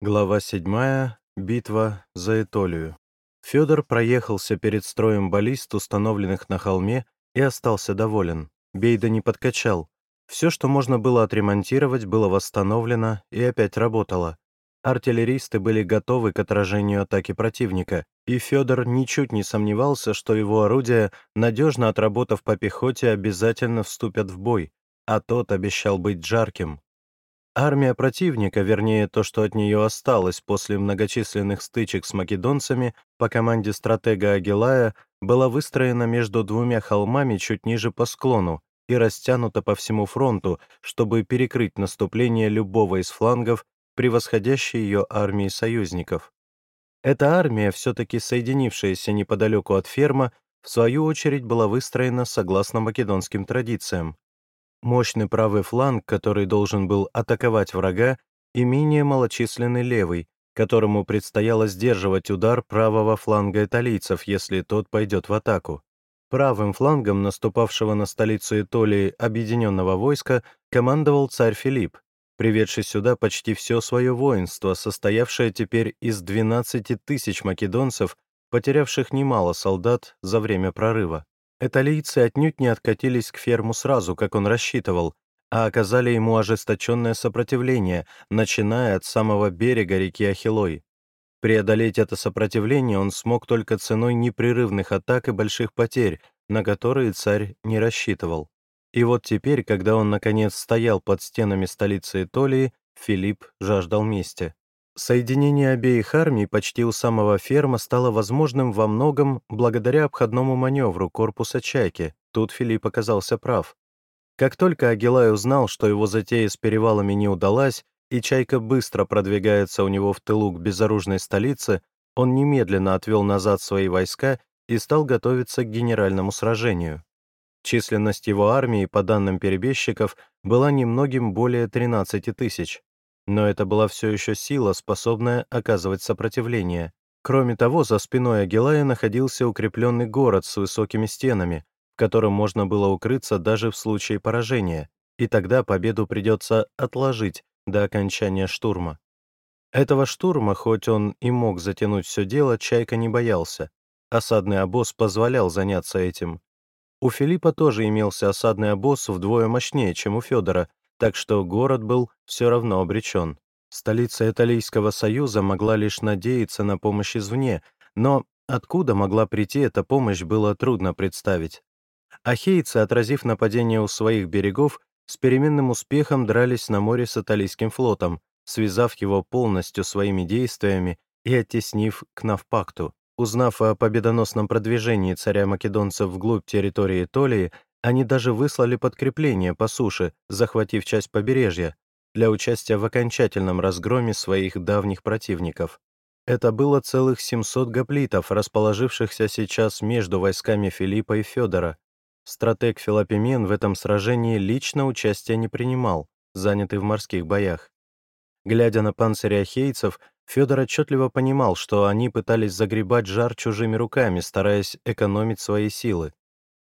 Глава 7. Битва за Этолию. Федор проехался перед строем баллист, установленных на холме, и остался доволен. Бейда не подкачал. Все, что можно было отремонтировать, было восстановлено и опять работало. Артиллеристы были готовы к отражению атаки противника, и Федор ничуть не сомневался, что его орудия, надежно отработав по пехоте, обязательно вступят в бой, а тот обещал быть жарким. Армия противника, вернее, то, что от нее осталось после многочисленных стычек с македонцами, по команде стратега Агилая, была выстроена между двумя холмами чуть ниже по склону и растянута по всему фронту, чтобы перекрыть наступление любого из флангов, превосходящей ее армии союзников. Эта армия, все-таки соединившаяся неподалеку от ферма, в свою очередь была выстроена согласно македонским традициям. Мощный правый фланг, который должен был атаковать врага, и менее малочисленный левый, которому предстояло сдерживать удар правого фланга италийцев, если тот пойдет в атаку. Правым флангом наступавшего на столицу Итолии объединенного войска командовал царь Филипп, приведший сюда почти все свое воинство, состоявшее теперь из 12 тысяч македонцев, потерявших немало солдат за время прорыва. Эталийцы отнюдь не откатились к ферму сразу, как он рассчитывал, а оказали ему ожесточенное сопротивление, начиная от самого берега реки Ахилой. Преодолеть это сопротивление он смог только ценой непрерывных атак и больших потерь, на которые царь не рассчитывал. И вот теперь, когда он наконец стоял под стенами столицы Итолии, Филипп жаждал мести. Соединение обеих армий почти у самого ферма стало возможным во многом благодаря обходному маневру корпуса «Чайки». Тут Филипп оказался прав. Как только Агилай узнал, что его затея с перевалами не удалась, и «Чайка» быстро продвигается у него в тылу к безоружной столице, он немедленно отвел назад свои войска и стал готовиться к генеральному сражению. Численность его армии, по данным перебежчиков, была немногим более 13 тысяч. Но это была все еще сила, способная оказывать сопротивление. Кроме того, за спиной Агилая находился укрепленный город с высокими стенами, в котором можно было укрыться даже в случае поражения, и тогда победу придется отложить до окончания штурма. Этого штурма, хоть он и мог затянуть все дело, Чайка не боялся. Осадный обоз позволял заняться этим. У Филиппа тоже имелся осадный обоз вдвое мощнее, чем у Федора, так что город был все равно обречен. Столица Италийского союза могла лишь надеяться на помощь извне, но откуда могла прийти эта помощь, было трудно представить. Ахейцы, отразив нападение у своих берегов, с переменным успехом дрались на море с Италийским флотом, связав его полностью своими действиями и оттеснив к Навпакту. Узнав о победоносном продвижении царя македонцев вглубь территории Итолии, они даже выслали подкрепление по суше, захватив часть побережья, для участия в окончательном разгроме своих давних противников. Это было целых 700 гоплитов, расположившихся сейчас между войсками Филиппа и Федора. Стратег Филопимен в этом сражении лично участия не принимал, занятый в морских боях. Глядя на панцири ахейцев, Федор отчетливо понимал, что они пытались загребать жар чужими руками, стараясь экономить свои силы.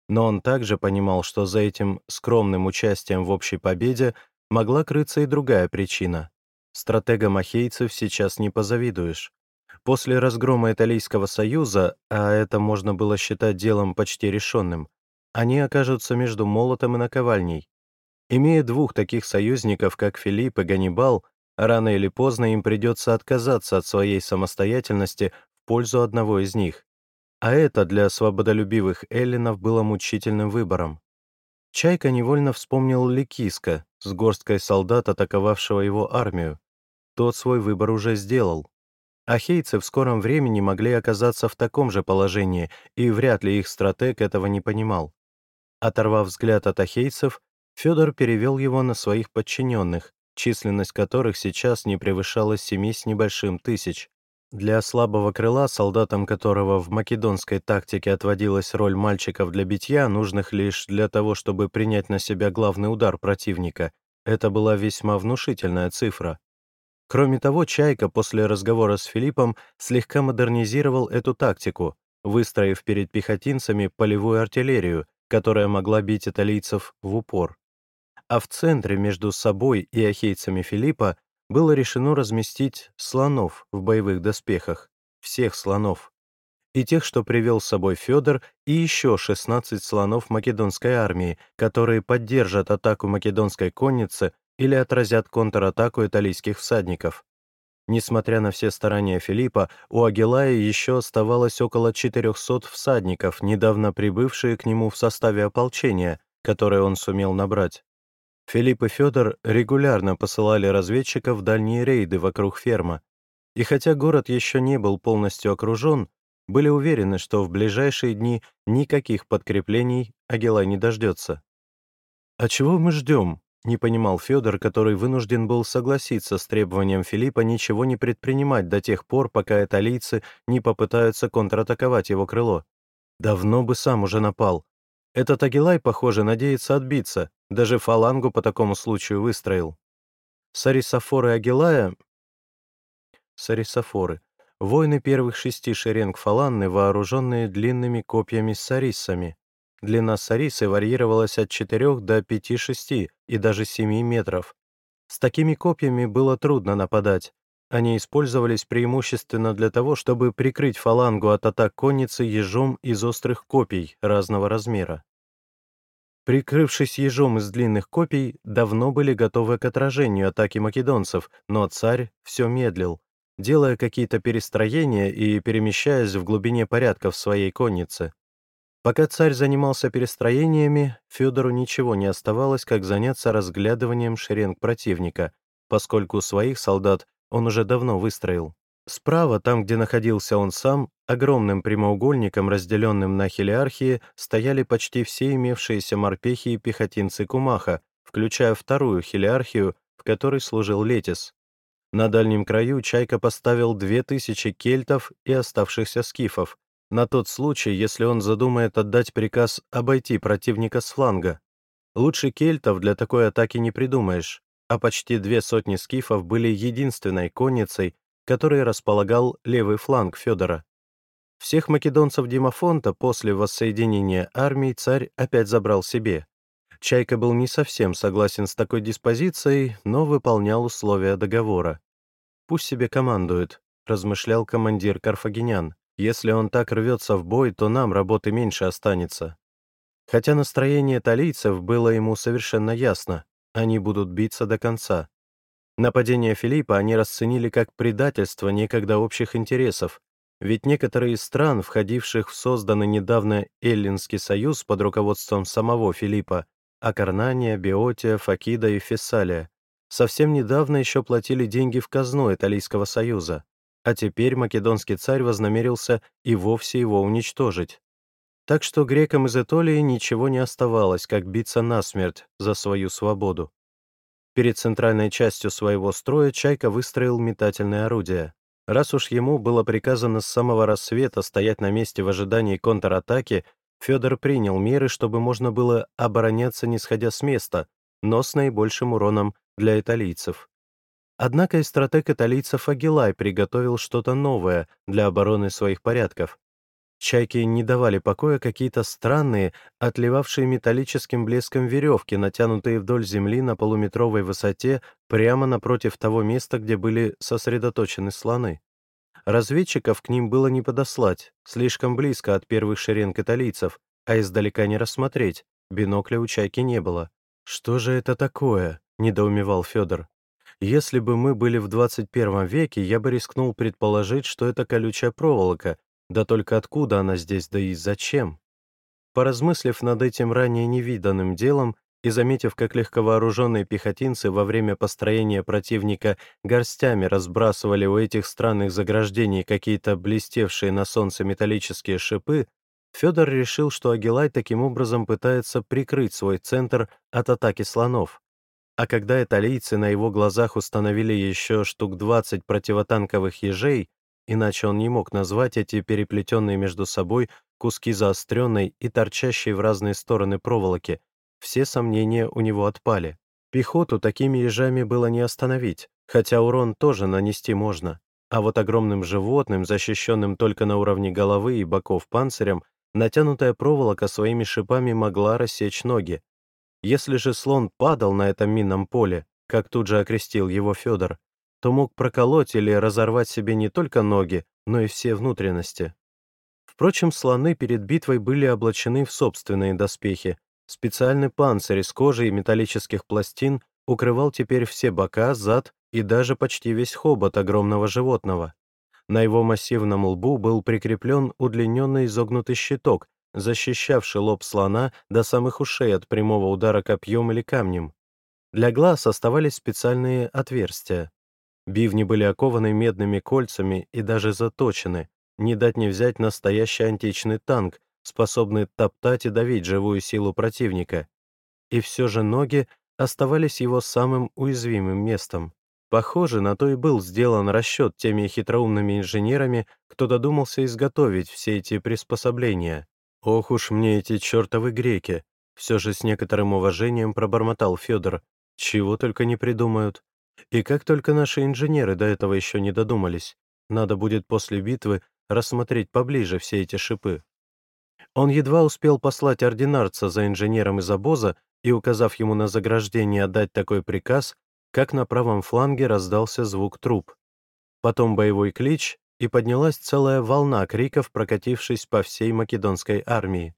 Но он также понимал, что за этим скромным участием в общей победе могла крыться и другая причина. Стратегам ахейцев сейчас не позавидуешь. После разгрома Италийского союза, а это можно было считать делом почти решенным, они окажутся между молотом и наковальней. Имея двух таких союзников, как Филипп и Ганнибал, рано или поздно им придется отказаться от своей самостоятельности в пользу одного из них. А это для свободолюбивых эллинов было мучительным выбором. Чайка невольно вспомнил Ликиска с горсткой солдат, атаковавшего его армию. Тот свой выбор уже сделал. Ахейцы в скором времени могли оказаться в таком же положении, и вряд ли их стратег этого не понимал. Оторвав взгляд от ахейцев, Федор перевел его на своих подчиненных, численность которых сейчас не превышала семи с небольшим тысяч. Для слабого крыла, солдатам которого в македонской тактике отводилась роль мальчиков для битья, нужных лишь для того, чтобы принять на себя главный удар противника, это была весьма внушительная цифра. Кроме того, Чайка после разговора с Филиппом слегка модернизировал эту тактику, выстроив перед пехотинцами полевую артиллерию, которая могла бить италийцев в упор. А в центре между собой и ахейцами Филиппа было решено разместить слонов в боевых доспехах, всех слонов, и тех, что привел с собой Федор, и еще 16 слонов македонской армии, которые поддержат атаку македонской конницы или отразят контратаку италийских всадников. Несмотря на все старания Филиппа, у Агилая еще оставалось около 400 всадников, недавно прибывшие к нему в составе ополчения, которое он сумел набрать. Филипп и Федор регулярно посылали разведчиков в дальние рейды вокруг ферма, и хотя город еще не был полностью окружен, были уверены, что в ближайшие дни никаких подкреплений Агилай не дождется. «А чего мы ждем?» — не понимал Федор, который вынужден был согласиться с требованием Филиппа ничего не предпринимать до тех пор, пока италийцы не попытаются контратаковать его крыло. Давно бы сам уже напал. Этот Агилай, похоже, надеется отбиться, даже фалангу по такому случаю выстроил. Сарисофоры Агилая... Сарисофоры. Воины первых шести шеренг фаланны, вооруженные длинными копьями с сарисами. Длина сарисы варьировалась от 4 до 5-6 и даже 7 метров. С такими копьями было трудно нападать. Они использовались преимущественно для того, чтобы прикрыть фалангу от атак конницы ежом из острых копий разного размера. Прикрывшись ежом из длинных копий, давно были готовы к отражению атаки македонцев, но царь все медлил, делая какие-то перестроения и перемещаясь в глубине порядка в своей коннице. Пока царь занимался перестроениями, Федору ничего не оставалось, как заняться разглядыванием шеренг противника, поскольку своих солдат он уже давно выстроил. Справа, там, где находился он сам, огромным прямоугольником, разделенным на хелиархии, стояли почти все имевшиеся морпехи и пехотинцы Кумаха, включая вторую хелиархию, в которой служил Летис. На дальнем краю Чайка поставил две тысячи кельтов и оставшихся скифов, на тот случай, если он задумает отдать приказ обойти противника с фланга. Лучше кельтов для такой атаки не придумаешь, а почти две сотни скифов были единственной конницей, которой располагал левый фланг Федора. Всех македонцев Димафонта после воссоединения армий царь опять забрал себе. Чайка был не совсем согласен с такой диспозицией, но выполнял условия договора. «Пусть себе командует», — размышлял командир Карфагенян. «Если он так рвется в бой, то нам работы меньше останется». Хотя настроение талийцев было ему совершенно ясно, они будут биться до конца. Нападение Филиппа они расценили как предательство некогда общих интересов, ведь некоторые из стран, входивших в созданный недавно Эллинский союз под руководством самого Филиппа, Акарнания, Биотия, Факида и Фессалия, совсем недавно еще платили деньги в казну Италийского союза, а теперь македонский царь вознамерился и вовсе его уничтожить. Так что грекам из Этолии ничего не оставалось, как биться насмерть за свою свободу. Перед центральной частью своего строя Чайка выстроил метательное орудие. Раз уж ему было приказано с самого рассвета стоять на месте в ожидании контратаки, Федор принял меры, чтобы можно было обороняться не сходя с места, но с наибольшим уроном для италийцев. Однако и стратег италийцев Агилай приготовил что-то новое для обороны своих порядков. Чайки не давали покоя какие-то странные, отливавшие металлическим блеском веревки, натянутые вдоль земли на полуметровой высоте прямо напротив того места, где были сосредоточены слоны. Разведчиков к ним было не подослать, слишком близко от первых шеренг италийцев, а издалека не рассмотреть, бинокля у Чайки не было. «Что же это такое?» — недоумевал Федор. «Если бы мы были в 21 веке, я бы рискнул предположить, что это колючая проволока, да только откуда она здесь, да и зачем? Поразмыслив над этим ранее невиданным делом и заметив, как легковооруженные пехотинцы во время построения противника горстями разбрасывали у этих странных заграждений какие-то блестевшие на солнце металлические шипы, Федор решил, что Агилай таким образом пытается прикрыть свой центр от атаки слонов. А когда италийцы на его глазах установили еще штук 20 противотанковых ежей, Иначе он не мог назвать эти переплетенные между собой куски заостренной и торчащей в разные стороны проволоки. Все сомнения у него отпали. Пехоту такими ежами было не остановить, хотя урон тоже нанести можно. А вот огромным животным, защищенным только на уровне головы и боков панцирем, натянутая проволока своими шипами могла рассечь ноги. Если же слон падал на этом минном поле, как тут же окрестил его Федор, то мог проколоть или разорвать себе не только ноги, но и все внутренности. Впрочем, слоны перед битвой были облачены в собственные доспехи. Специальный панцирь из кожи и металлических пластин укрывал теперь все бока, зад и даже почти весь хобот огромного животного. На его массивном лбу был прикреплен удлиненный изогнутый щиток, защищавший лоб слона до самых ушей от прямого удара копьем или камнем. Для глаз оставались специальные отверстия. Бивни были окованы медными кольцами и даже заточены, не дать не взять настоящий античный танк, способный топтать и давить живую силу противника. И все же ноги оставались его самым уязвимым местом. Похоже, на то и был сделан расчет теми хитроумными инженерами, кто додумался изготовить все эти приспособления. Ох уж мне эти чертовы греки! Все же с некоторым уважением пробормотал Федор. Чего только не придумают. И как только наши инженеры до этого еще не додумались. Надо будет после битвы рассмотреть поближе все эти шипы. Он едва успел послать ординарца за инженером из обоза и, указав ему на заграждение отдать такой приказ, как на правом фланге раздался звук труб. Потом боевой клич, и поднялась целая волна криков, прокатившись по всей македонской армии.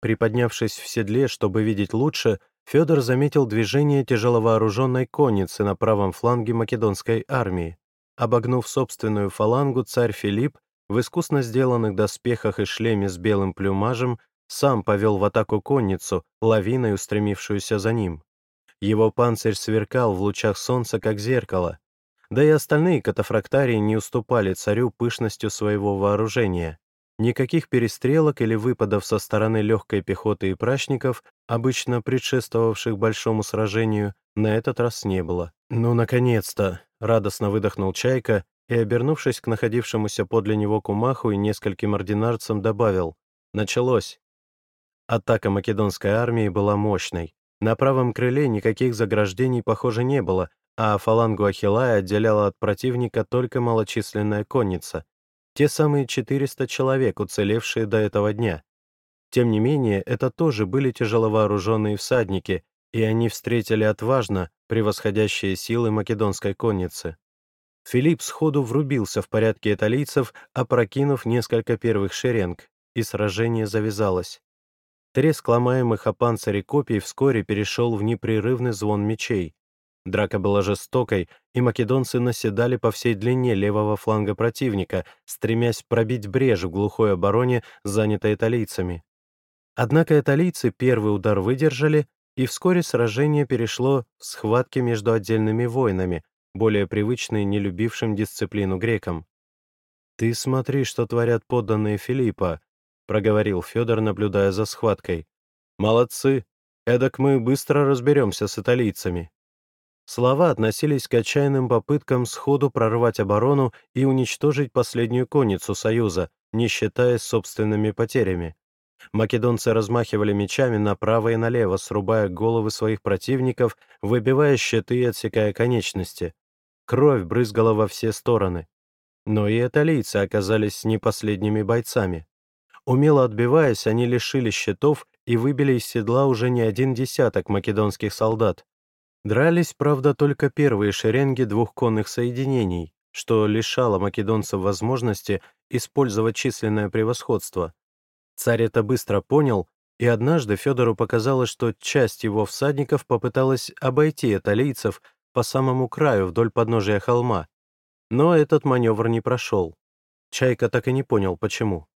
Приподнявшись в седле, чтобы видеть лучше, Федор заметил движение тяжеловооруженной конницы на правом фланге македонской армии. Обогнув собственную фалангу, царь Филипп в искусно сделанных доспехах и шлеме с белым плюмажем сам повел в атаку конницу, лавиной устремившуюся за ним. Его панцирь сверкал в лучах солнца, как зеркало. Да и остальные катафрактарии не уступали царю пышностью своего вооружения. Никаких перестрелок или выпадов со стороны легкой пехоты и прачников, обычно предшествовавших большому сражению, на этот раз не было. «Ну, наконец-то!» — радостно выдохнул Чайка и, обернувшись к находившемуся подле него кумаху и нескольким ординарцам, добавил «Началось». Атака македонской армии была мощной. На правом крыле никаких заграждений, похоже, не было, а фалангу Ахиллая отделяла от противника только малочисленная конница. Те самые 400 человек, уцелевшие до этого дня. Тем не менее, это тоже были тяжеловооруженные всадники, и они встретили отважно превосходящие силы македонской конницы. Филипп сходу врубился в порядке италийцев, опрокинув несколько первых шеренг, и сражение завязалось. Треск ломаемых о панцире копий вскоре перешел в непрерывный звон мечей. Драка была жестокой, и македонцы наседали по всей длине левого фланга противника, стремясь пробить брешь в глухой обороне, занятой италийцами. Однако италийцы первый удар выдержали, и вскоре сражение перешло в схватки между отдельными воинами, более привычные не любившим дисциплину грекам. «Ты смотри, что творят подданные Филиппа», — проговорил Федор, наблюдая за схваткой. «Молодцы! Эдак мы быстро разберемся с италийцами». Слова относились к отчаянным попыткам сходу прорвать оборону и уничтожить последнюю конницу Союза, не считаясь собственными потерями. Македонцы размахивали мечами направо и налево, срубая головы своих противников, выбивая щиты и отсекая конечности. Кровь брызгала во все стороны. Но и италийцы оказались не последними бойцами. Умело отбиваясь, они лишили щитов и выбили из седла уже не один десяток македонских солдат. Дрались, правда, только первые шеренги двух конных соединений, что лишало македонцев возможности использовать численное превосходство. Царь это быстро понял, и однажды Федору показалось, что часть его всадников попыталась обойти италийцев, по самому краю вдоль подножия холма. Но этот маневр не прошел. Чайка так и не понял, почему.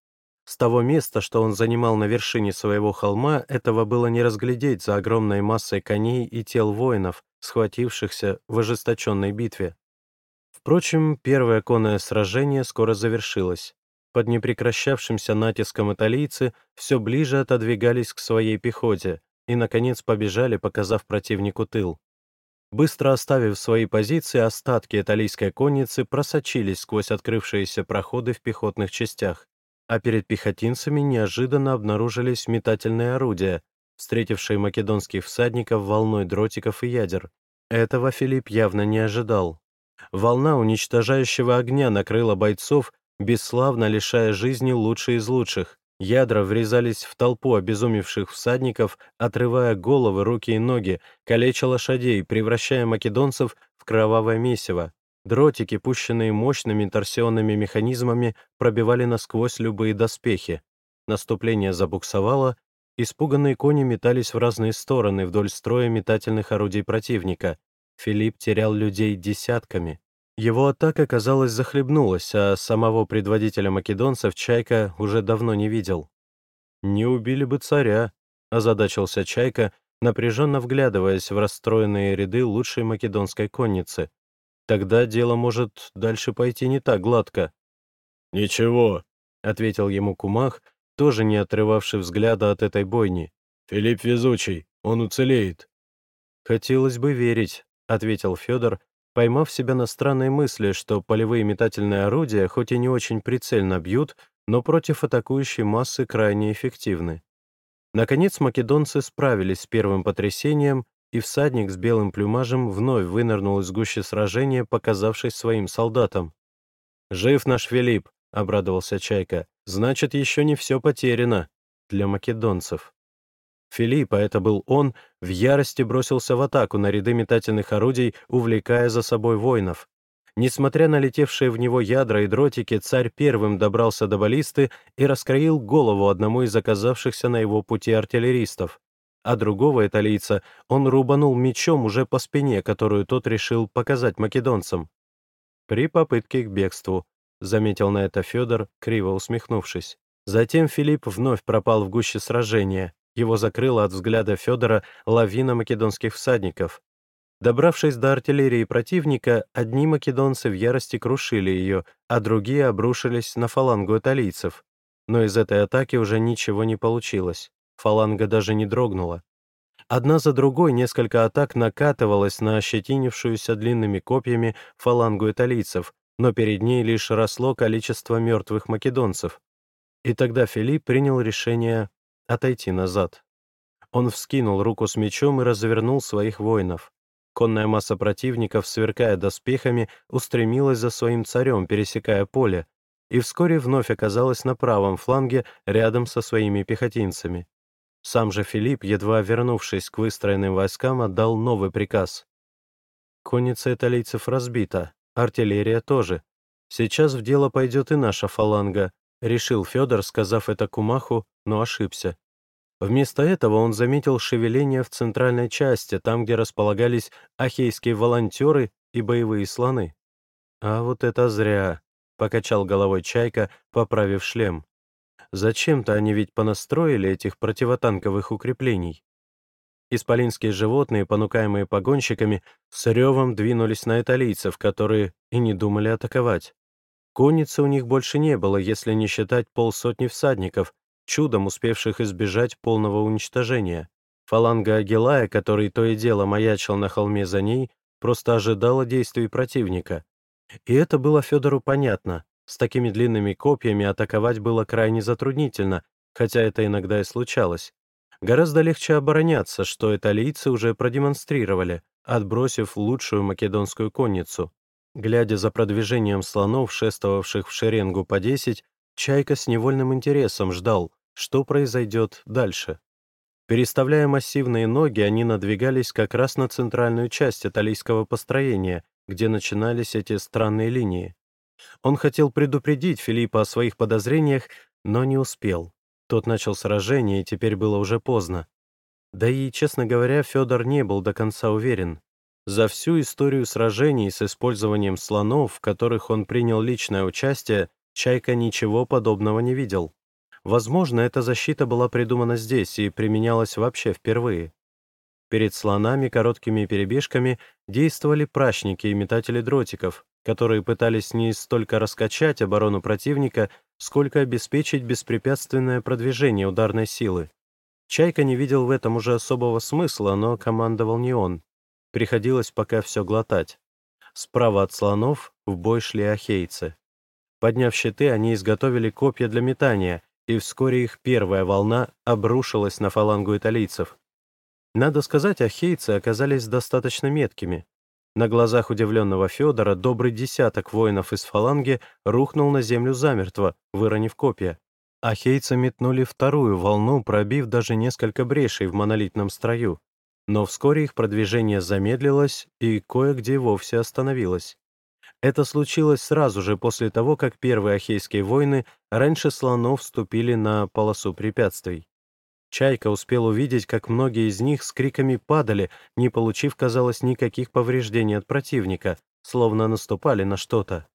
С того места, что он занимал на вершине своего холма, этого было не разглядеть за огромной массой коней и тел воинов, схватившихся в ожесточенной битве. Впрочем, первое конное сражение скоро завершилось. Под непрекращавшимся натиском италийцы все ближе отодвигались к своей пехоте и, наконец, побежали, показав противнику тыл. Быстро оставив свои позиции, остатки италийской конницы просочились сквозь открывшиеся проходы в пехотных частях, а перед пехотинцами неожиданно обнаружились метательные орудия, встретившие македонских всадников волной дротиков и ядер. Этого Филипп явно не ожидал. Волна уничтожающего огня накрыла бойцов, бесславно лишая жизни лучшие из лучших. Ядра врезались в толпу обезумевших всадников, отрывая головы, руки и ноги, калеча лошадей, превращая македонцев в кровавое месиво. Дротики, пущенные мощными торсионными механизмами, пробивали насквозь любые доспехи. Наступление забуксовало, испуганные кони метались в разные стороны вдоль строя метательных орудий противника. Филипп терял людей десятками. Его атака, казалось, захлебнулась, а самого предводителя македонцев Чайка уже давно не видел. «Не убили бы царя», — озадачился Чайка, напряженно вглядываясь в расстроенные ряды лучшей македонской конницы. Тогда дело может дальше пойти не так гладко. «Ничего», — ответил ему Кумах, тоже не отрывавший взгляда от этой бойни. «Филипп везучий, он уцелеет». «Хотелось бы верить», — ответил Федор, поймав себя на странной мысли, что полевые метательные орудия хоть и не очень прицельно бьют, но против атакующей массы крайне эффективны. Наконец македонцы справились с первым потрясением и всадник с белым плюмажем вновь вынырнул из гущи сражения, показавшись своим солдатам. «Жив наш Филипп», — обрадовался Чайка, — «значит, еще не все потеряно для македонцев». Филипп, а это был он, в ярости бросился в атаку на ряды метательных орудий, увлекая за собой воинов. Несмотря на летевшие в него ядра и дротики, царь первым добрался до баллисты и раскроил голову одному из оказавшихся на его пути артиллеристов а другого италийца он рубанул мечом уже по спине, которую тот решил показать македонцам. При попытке к бегству, заметил на это Федор, криво усмехнувшись. Затем Филипп вновь пропал в гуще сражения. Его закрыла от взгляда Федора лавина македонских всадников. Добравшись до артиллерии противника, одни македонцы в ярости крушили ее, а другие обрушились на фалангу италийцев. Но из этой атаки уже ничего не получилось. Фаланга даже не дрогнула. Одна за другой несколько атак накатывалась на ощетинившуюся длинными копьями фалангу италийцев, но перед ней лишь росло количество мертвых македонцев. И тогда Филипп принял решение отойти назад. Он вскинул руку с мечом и развернул своих воинов. Конная масса противников, сверкая доспехами, устремилась за своим царем, пересекая поле, и вскоре вновь оказалась на правом фланге рядом со своими пехотинцами. Сам же Филипп, едва вернувшись к выстроенным войскам, отдал новый приказ. Конница италийцев разбита, артиллерия тоже. Сейчас в дело пойдет и наша фаланга, решил Федор, сказав это Кумаху, но ошибся. Вместо этого он заметил шевеление в центральной части, там, где располагались ахейские волонтеры и боевые слоны. «А вот это зря», — покачал головой Чайка, поправив шлем. Зачем-то они ведь понастроили этих противотанковых укреплений. Исполинские животные, понукаемые погонщиками, с ревом двинулись на италийцев, которые и не думали атаковать. Конницы у них больше не было, если не считать полсотни всадников, чудом успевших избежать полного уничтожения. Фаланга Агилая, который то и дело маячил на холме за ней, просто ожидала действий противника. И это было Федору понятно. С такими длинными копьями атаковать было крайне затруднительно, хотя это иногда и случалось. Гораздо легче обороняться, что италийцы уже продемонстрировали, отбросив лучшую македонскую конницу. Глядя за продвижением слонов, шествовавших в шеренгу по 10, Чайка с невольным интересом ждал, что произойдет дальше. Переставляя массивные ноги, они надвигались как раз на центральную часть италийского построения, где начинались эти странные линии. Он хотел предупредить Филиппа о своих подозрениях, но не успел. Тот начал сражение, и теперь было уже поздно. Да и, честно говоря, Федор не был до конца уверен. За всю историю сражений с использованием слонов, в которых он принял личное участие, Чайка ничего подобного не видел. Возможно, эта защита была придумана здесь и применялась вообще впервые. Перед слонами короткими перебежками действовали прачники и метатели дротиков, которые пытались не столько раскачать оборону противника, сколько обеспечить беспрепятственное продвижение ударной силы. Чайка не видел в этом уже особого смысла, но командовал не он. Приходилось пока все глотать. Справа от слонов в бой шли ахейцы. Подняв щиты, они изготовили копья для метания, и вскоре их первая волна обрушилась на фалангу италийцев. Надо сказать, ахейцы оказались достаточно меткими. На глазах удивленного Федора добрый десяток воинов из фаланги рухнул на землю замертво, выронив копья. Ахейцы метнули вторую волну, пробив даже несколько брешей в монолитном строю. Но вскоре их продвижение замедлилось и кое-где вовсе остановилось. Это случилось сразу же после того, как первые ахейские войны раньше слонов вступили на полосу препятствий. Чайка успел увидеть, как многие из них с криками падали, не получив, казалось, никаких повреждений от противника, словно наступали на что-то.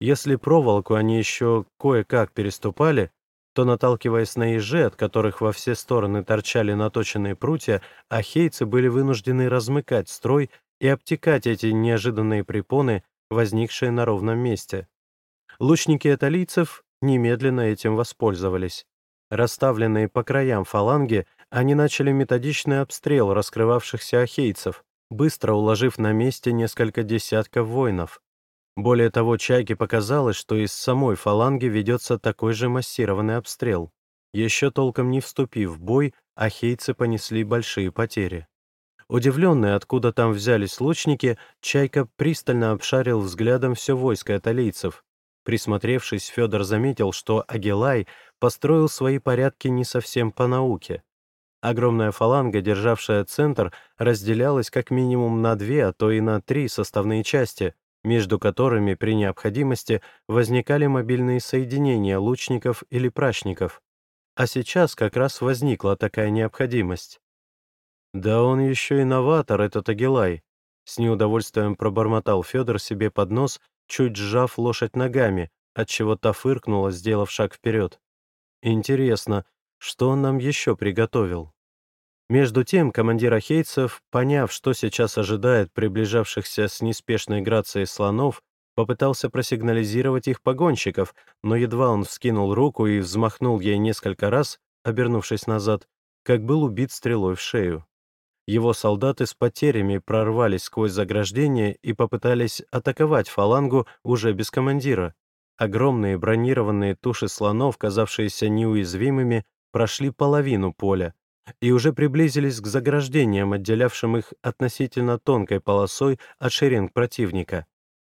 Если проволоку они еще кое-как переступали, то, наталкиваясь на ежи, от которых во все стороны торчали наточенные прутья, ахейцы были вынуждены размыкать строй и обтекать эти неожиданные препоны, возникшие на ровном месте. Лучники аталийцев немедленно этим воспользовались. Расставленные по краям фаланги, они начали методичный обстрел раскрывавшихся ахейцев, быстро уложив на месте несколько десятков воинов. Более того, Чайке показалось, что из самой фаланги ведется такой же массированный обстрел. Еще толком не вступив в бой, ахейцы понесли большие потери. Удивленный, откуда там взялись лучники, Чайка пристально обшарил взглядом все войско аталийцев. Присмотревшись, Федор заметил, что Агилай построил свои порядки не совсем по науке. Огромная фаланга, державшая центр, разделялась как минимум на две, а то и на три составные части, между которыми при необходимости возникали мобильные соединения лучников или прачников. А сейчас как раз возникла такая необходимость. «Да он еще и новатор, этот Агилай», — с неудовольствием пробормотал Федор себе под нос, чуть сжав лошадь ногами, отчего та фыркнула, сделав шаг вперед. «Интересно, что он нам еще приготовил?» Между тем командир ахейцев, поняв, что сейчас ожидает приближавшихся с неспешной грацией слонов, попытался просигнализировать их погонщиков, но едва он вскинул руку и взмахнул ей несколько раз, обернувшись назад, как был убит стрелой в шею. Его солдаты с потерями прорвались сквозь заграждение и попытались атаковать фалангу уже без командира. Огромные бронированные туши слонов, казавшиеся неуязвимыми, прошли половину поля, и уже приблизились к заграждениям, отделявшим их относительно тонкой полосой от шеренг противника.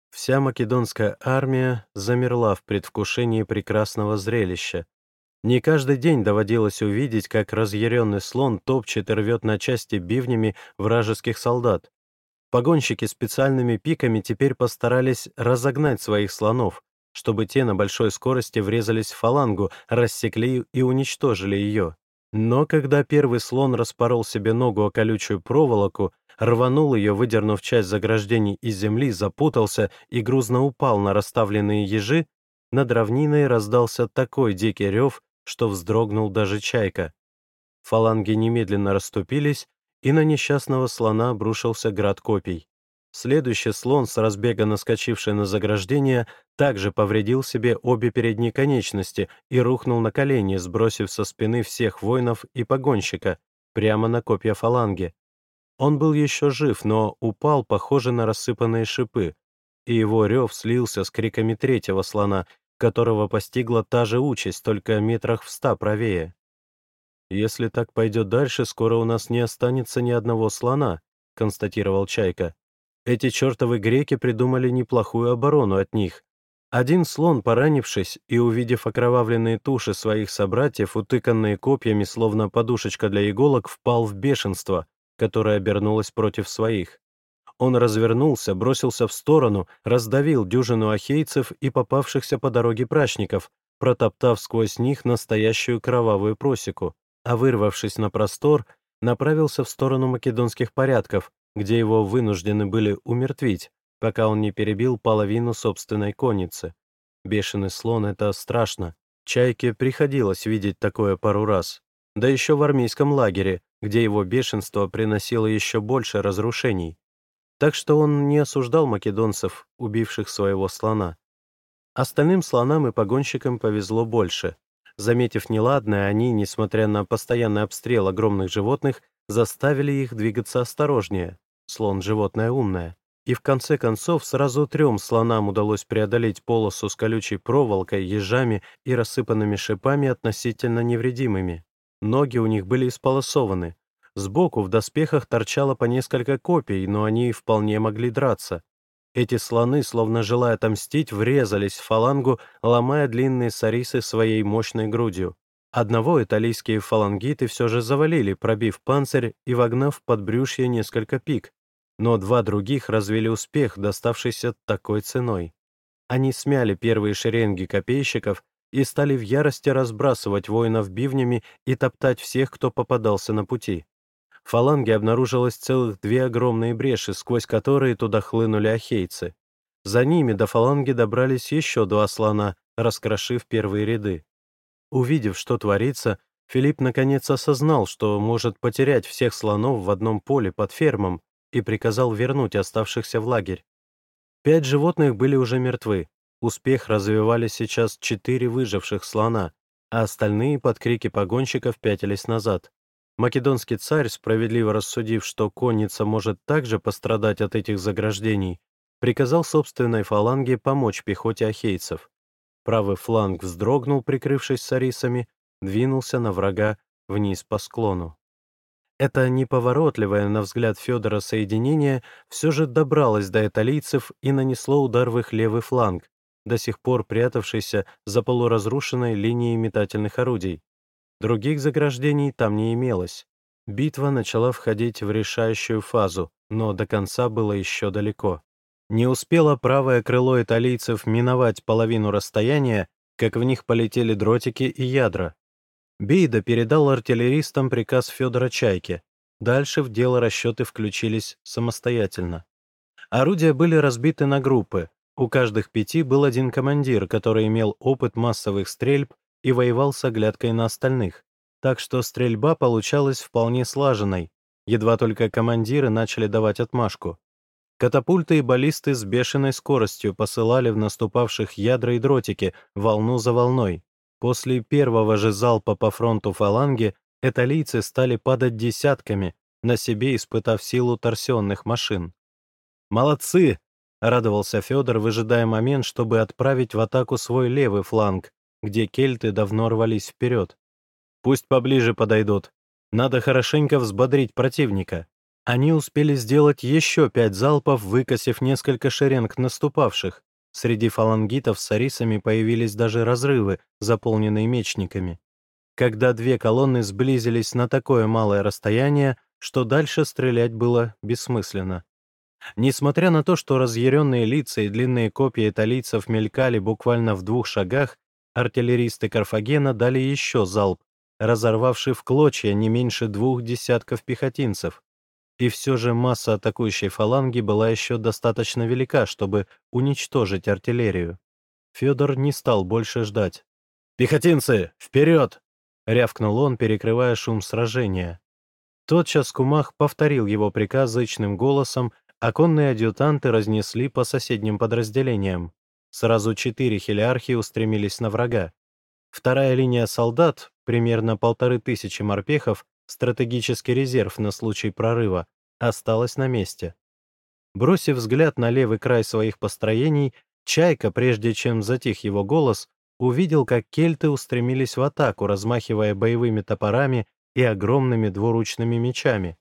Вся македонская армия замерла в предвкушении прекрасного зрелища. Не каждый день доводилось увидеть, как разъяренный слон топчет и рвет на части бивнями вражеских солдат. Погонщики специальными пиками теперь постарались разогнать своих слонов, чтобы те на большой скорости врезались в фалангу, рассекли и уничтожили ее. Но когда первый слон распорол себе ногу о колючую проволоку, рванул ее, выдернув часть заграждений из земли, запутался и грузно упал на расставленные ежи, над равниной раздался такой дикий рев, что вздрогнул даже чайка. Фаланги немедленно расступились, и на несчастного слона обрушился град копий. Следующий слон, с разбега наскочивший на заграждение, также повредил себе обе передние конечности и рухнул на колени, сбросив со спины всех воинов и погонщика, прямо на копья фаланги. Он был еще жив, но упал, похоже на рассыпанные шипы, и его рев слился с криками третьего слона, которого постигла та же участь, только метрах в ста правее. «Если так пойдет дальше, скоро у нас не останется ни одного слона», — констатировал Чайка. Эти чертовы греки придумали неплохую оборону от них. Один слон, поранившись и увидев окровавленные туши своих собратьев, утыканные копьями, словно подушечка для иголок, впал в бешенство, которое обернулось против своих. Он развернулся, бросился в сторону, раздавил дюжину ахейцев и попавшихся по дороге прачников, протоптав сквозь них настоящую кровавую просеку, а вырвавшись на простор, направился в сторону македонских порядков, где его вынуждены были умертвить, пока он не перебил половину собственной конницы. Бешеный слон — это страшно. Чайке приходилось видеть такое пару раз. Да еще в армейском лагере, где его бешенство приносило еще больше разрушений. Так что он не осуждал македонцев, убивших своего слона. Остальным слонам и погонщикам повезло больше. Заметив неладное, они, несмотря на постоянный обстрел огромных животных, заставили их двигаться осторожнее. Слон — животное умное. И в конце концов сразу трем слонам удалось преодолеть полосу с колючей проволокой, ежами и рассыпанными шипами относительно невредимыми. Ноги у них были исполосованы. Сбоку в доспехах торчало по несколько копий, но они вполне могли драться. Эти слоны, словно желая отомстить, врезались в фалангу, ломая длинные сарисы своей мощной грудью. Одного италийские фалангиты все же завалили, пробив панцирь и вогнав под брюшье несколько пик. но два других развили успех, доставшийся такой ценой. Они смяли первые шеренги копейщиков и стали в ярости разбрасывать воинов бивнями и топтать всех, кто попадался на пути. Фаланге обнаружилось целых две огромные бреши, сквозь которые туда хлынули ахейцы. За ними до фаланги добрались еще два слона, раскрошив первые ряды. Увидев, что творится, Филипп наконец осознал, что может потерять всех слонов в одном поле под фермом, и приказал вернуть оставшихся в лагерь. Пять животных были уже мертвы. Успех развивали сейчас четыре выживших слона, а остальные под крики погонщиков пятились назад. Македонский царь, справедливо рассудив, что конница может также пострадать от этих заграждений, приказал собственной фаланге помочь пехоте ахейцев. Правый фланг вздрогнул, прикрывшись сарисами, двинулся на врага вниз по склону. Это неповоротливое, на взгляд Федора, соединение все же добралось до италийцев и нанесло удар в их левый фланг, до сих пор прятавшийся за полуразрушенной линией метательных орудий. Других заграждений там не имелось. Битва начала входить в решающую фазу, но до конца было еще далеко. Не успело правое крыло италийцев миновать половину расстояния, как в них полетели дротики и ядра. Бейда передал артиллеристам приказ Федора Чайки. Дальше в дело расчеты включились самостоятельно. Орудия были разбиты на группы. У каждых пяти был один командир, который имел опыт массовых стрельб и воевал с оглядкой на остальных. Так что стрельба получалась вполне слаженной, едва только командиры начали давать отмашку. Катапульты и баллисты с бешеной скоростью посылали в наступавших ядра и дротики, волну за волной. После первого же залпа по фронту фаланги эталийцы стали падать десятками, на себе испытав силу торсионных машин. «Молодцы!» — радовался Федор, выжидая момент, чтобы отправить в атаку свой левый фланг, где кельты давно рвались вперед. «Пусть поближе подойдут. Надо хорошенько взбодрить противника». Они успели сделать еще пять залпов, выкосив несколько шеренг наступавших, Среди фалангитов с сарисами появились даже разрывы, заполненные мечниками. Когда две колонны сблизились на такое малое расстояние, что дальше стрелять было бессмысленно. Несмотря на то, что разъяренные лица и длинные копья италийцев мелькали буквально в двух шагах, артиллеристы Карфагена дали еще залп, разорвавший в клочья не меньше двух десятков пехотинцев. И все же масса атакующей фаланги была еще достаточно велика, чтобы уничтожить артиллерию. Федор не стал больше ждать. «Пехотинцы, вперед!» — рявкнул он, перекрывая шум сражения. Тотчас Кумах повторил его приказ зычным голосом, а конные адъютанты разнесли по соседним подразделениям. Сразу четыре хелиархии устремились на врага. Вторая линия солдат, примерно полторы тысячи морпехов, стратегический резерв на случай прорыва, осталась на месте. Бросив взгляд на левый край своих построений, Чайка, прежде чем затих его голос, увидел, как кельты устремились в атаку, размахивая боевыми топорами и огромными двуручными мечами.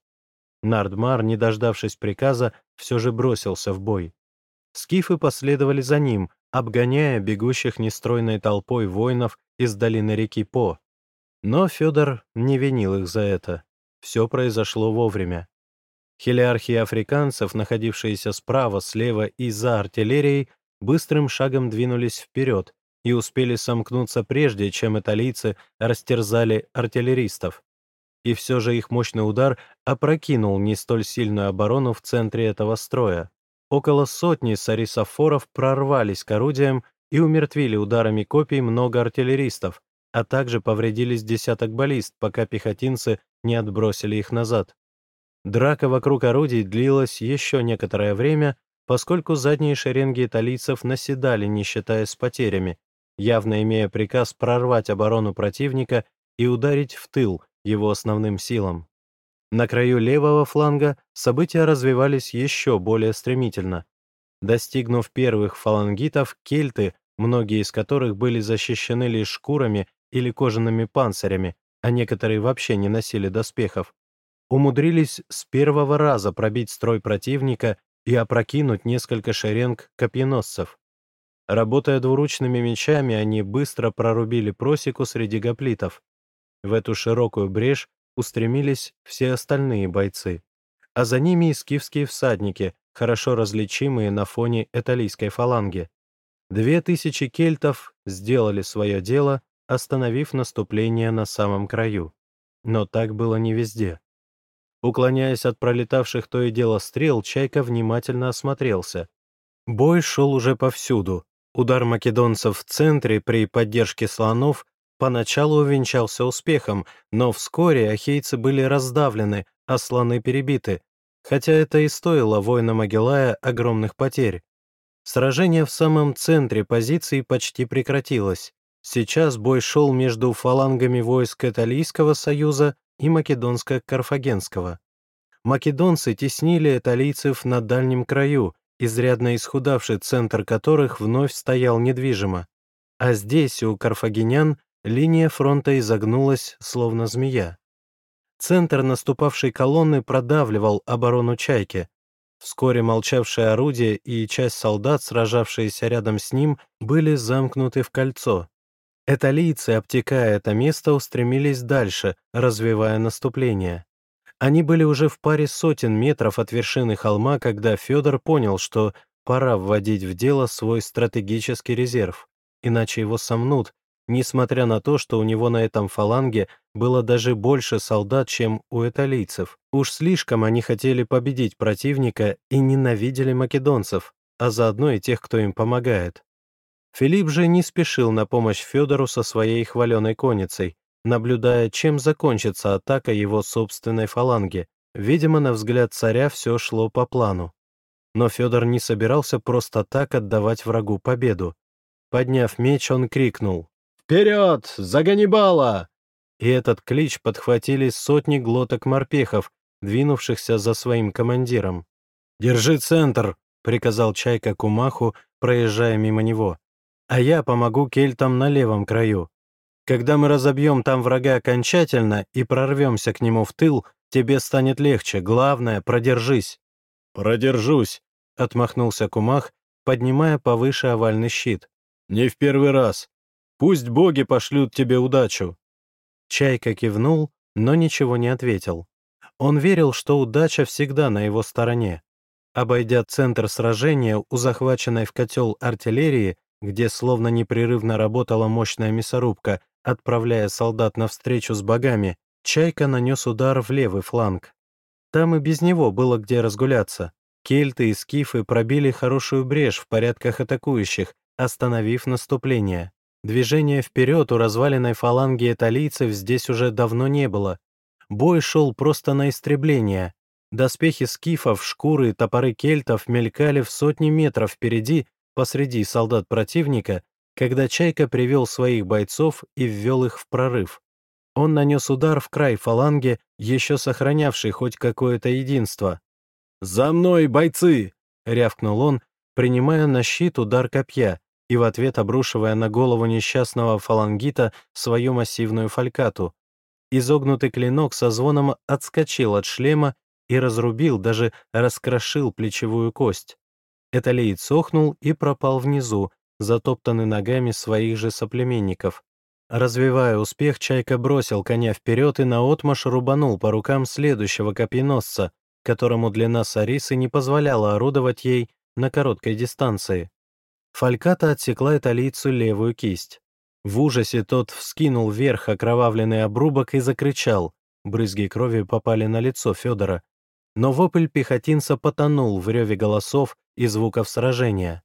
Нардмар, не дождавшись приказа, все же бросился в бой. Скифы последовали за ним, обгоняя бегущих нестройной толпой воинов из долины реки По. Но Федор не винил их за это. Все произошло вовремя. Хелиархии африканцев, находившиеся справа, слева и за артиллерией, быстрым шагом двинулись вперед и успели сомкнуться прежде, чем италийцы растерзали артиллеристов. И все же их мощный удар опрокинул не столь сильную оборону в центре этого строя. Около сотни сарисофоров прорвались к орудиям и умертвили ударами копий много артиллеристов, а также повредились десяток баллист, пока пехотинцы не отбросили их назад. Драка вокруг орудий длилась еще некоторое время, поскольку задние шеренги италийцев наседали, не считаясь потерями, явно имея приказ прорвать оборону противника и ударить в тыл его основным силам. На краю левого фланга события развивались еще более стремительно. Достигнув первых фалангитов, кельты, многие из которых были защищены лишь шкурами или кожаными панцирями, а некоторые вообще не носили доспехов, умудрились с первого раза пробить строй противника и опрокинуть несколько шеренг копьеносцев. Работая двуручными мечами, они быстро прорубили просеку среди гоплитов. В эту широкую брешь устремились все остальные бойцы. а за ними и скифские всадники, хорошо различимые на фоне эталийской фаланги. Две тысячи кельтов сделали свое дело, остановив наступление на самом краю. Но так было не везде. Уклоняясь от пролетавших то и дело стрел, Чайка внимательно осмотрелся. Бой шел уже повсюду. Удар македонцев в центре при поддержке слонов поначалу увенчался успехом, но вскоре ахейцы были раздавлены, а слоны перебиты, хотя это и стоило воинам Агилая огромных потерь. Сражение в самом центре позиции почти прекратилось. Сейчас бой шел между фалангами войск Италийского союза и Македонско-Карфагенского. Македонцы теснили италийцев на дальнем краю, изрядно исхудавший центр которых вновь стоял недвижимо. А здесь, у карфагенян, линия фронта изогнулась, словно змея. Центр наступавшей колонны продавливал оборону «Чайки», Вскоре молчавшие орудия и часть солдат, сражавшиеся рядом с ним, были замкнуты в кольцо. Эталийцы, обтекая это место, устремились дальше, развивая наступление. Они были уже в паре сотен метров от вершины холма, когда Федор понял, что пора вводить в дело свой стратегический резерв, иначе его сомнут, несмотря на то, что у него на этом фаланге было даже больше солдат, чем у италийцев. Уж слишком они хотели победить противника и ненавидели македонцев, а заодно и тех, кто им помогает. Филипп же не спешил на помощь Федору со своей хваленой конницей, наблюдая, чем закончится атака его собственной фаланги. Видимо, на взгляд царя все шло по плану. Но Федор не собирался просто так отдавать врагу победу. Подняв меч, он крикнул «Вперед! За Ганнибала!» И этот клич подхватили сотни глоток морпехов, двинувшихся за своим командиром. «Держи центр!» — приказал Чайка Кумаху, проезжая мимо него. «А я помогу кельтам на левом краю. Когда мы разобьем там врага окончательно и прорвемся к нему в тыл, тебе станет легче. Главное, продержись». «Продержусь», — отмахнулся Кумах, поднимая повыше овальный щит. «Не в первый раз. Пусть боги пошлют тебе удачу». Чайка кивнул, но ничего не ответил. Он верил, что удача всегда на его стороне. Обойдя центр сражения у захваченной в котел артиллерии, где словно непрерывно работала мощная мясорубка, отправляя солдат навстречу с богами, Чайка нанес удар в левый фланг. Там и без него было где разгуляться. Кельты и скифы пробили хорошую брешь в порядках атакующих, остановив наступление. Движения вперед у разваленной фаланги италийцев здесь уже давно не было. Бой шел просто на истребление. Доспехи скифов, шкуры топоры кельтов мелькали в сотни метров впереди, посреди солдат противника, когда Чайка привел своих бойцов и ввел их в прорыв. Он нанес удар в край фаланги, еще сохранявший хоть какое-то единство. «За мной, бойцы!» — рявкнул он, принимая на щит удар копья, и в ответ обрушивая на голову несчастного фалангита свою массивную фалькату. Изогнутый клинок со звоном отскочил от шлема и разрубил, даже раскрошил плечевую кость. Эталиец охнул и пропал внизу, затоптанный ногами своих же соплеменников. Развивая успех, Чайка бросил коня вперед и наотмашь рубанул по рукам следующего копьеносца, которому длина Сарисы не позволяла орудовать ей на короткой дистанции. Фальката отсекла италийцу левую кисть. В ужасе тот вскинул вверх окровавленный обрубок и закричал. Брызги крови попали на лицо Федора. Но вопль пехотинца потонул в реве голосов и звуков сражения.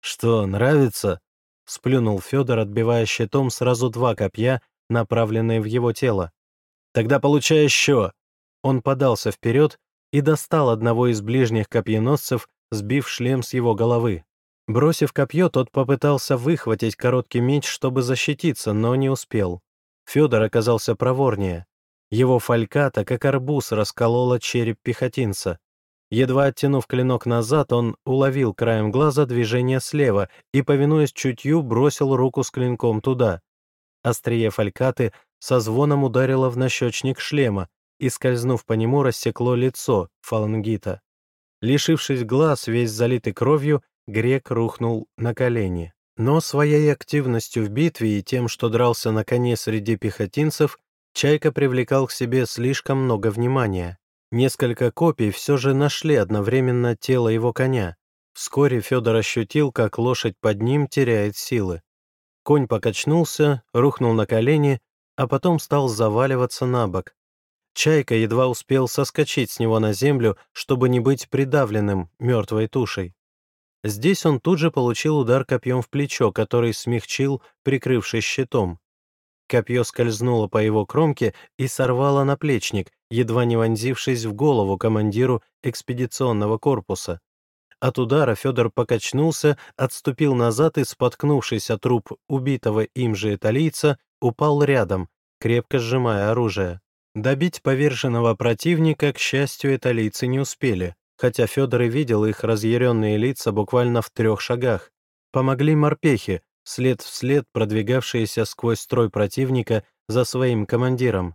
«Что, нравится?» — сплюнул Федор, отбивая щитом сразу два копья, направленные в его тело. «Тогда получай еще!» Он подался вперед и достал одного из ближних копьеносцев, сбив шлем с его головы. Бросив копье, тот попытался выхватить короткий меч, чтобы защититься, но не успел. Федор оказался проворнее. Его фальката, как арбуз, расколола череп пехотинца. Едва оттянув клинок назад, он уловил краем глаза движение слева и, повинуясь чутью, бросил руку с клинком туда. Острие фалькаты со звоном ударило в нащечник шлема и, скользнув по нему, рассекло лицо фалангита. Лишившись глаз, весь залитый кровью, грек рухнул на колени. Но своей активностью в битве и тем, что дрался на коне среди пехотинцев, Чайка привлекал к себе слишком много внимания. Несколько копий все же нашли одновременно тело его коня. Вскоре Федор ощутил, как лошадь под ним теряет силы. Конь покачнулся, рухнул на колени, а потом стал заваливаться на бок. Чайка едва успел соскочить с него на землю, чтобы не быть придавленным мертвой тушей. Здесь он тут же получил удар копьем в плечо, который смягчил, прикрывшись щитом. Копье скользнуло по его кромке и сорвало наплечник, едва не вонзившись в голову командиру экспедиционного корпуса. От удара Федор покачнулся, отступил назад и, споткнувшись о труп убитого им же италийца, упал рядом, крепко сжимая оружие. Добить поверженного противника, к счастью, италийцы не успели, хотя Федор и видел их разъяренные лица буквально в трех шагах. Помогли морпехи, след в след продвигавшиеся сквозь строй противника за своим командиром.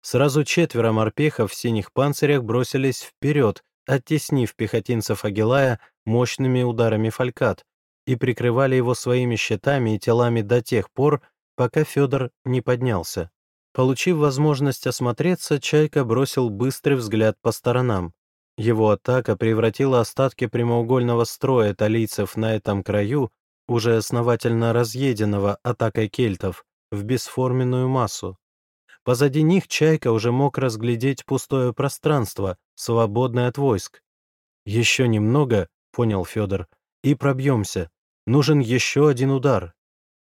Сразу четверо морпехов в синих панцирях бросились вперед, оттеснив пехотинцев Агилая мощными ударами фалькат, и прикрывали его своими щитами и телами до тех пор, пока Федор не поднялся. Получив возможность осмотреться, Чайка бросил быстрый взгляд по сторонам. Его атака превратила остатки прямоугольного строя талийцев на этом краю, уже основательно разъеденного атакой кельтов, в бесформенную массу. Позади них Чайка уже мог разглядеть пустое пространство, свободное от войск. «Еще немного», — понял Федор, — «и пробьемся. Нужен еще один удар».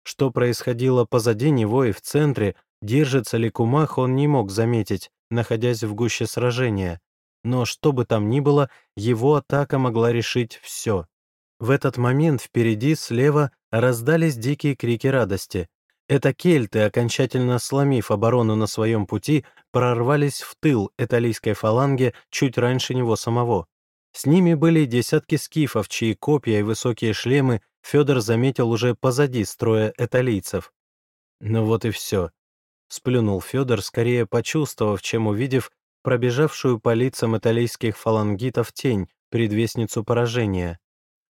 Что происходило позади него и в центре, держится ли Кумах, он не мог заметить, находясь в гуще сражения. Но что бы там ни было, его атака могла решить все. В этот момент впереди, слева, раздались дикие крики радости. Это кельты, окончательно сломив оборону на своем пути, прорвались в тыл эталийской фаланги чуть раньше него самого. С ними были десятки скифов, чьи копья и высокие шлемы Федор заметил уже позади строя эталийцев. Ну вот и все. Сплюнул Федор, скорее почувствовав, чем увидев пробежавшую по лицам италийских фалангитов тень, предвестницу поражения.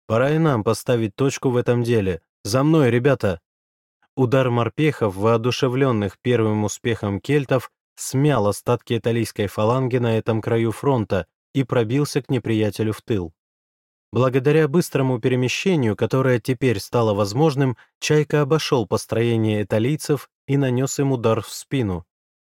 «Пора и нам поставить точку в этом деле. За мной, ребята!» Удар морпехов, воодушевленных первым успехом кельтов, смял остатки италийской фаланги на этом краю фронта и пробился к неприятелю в тыл. Благодаря быстрому перемещению, которое теперь стало возможным, Чайка обошел построение италийцев и нанес им удар в спину.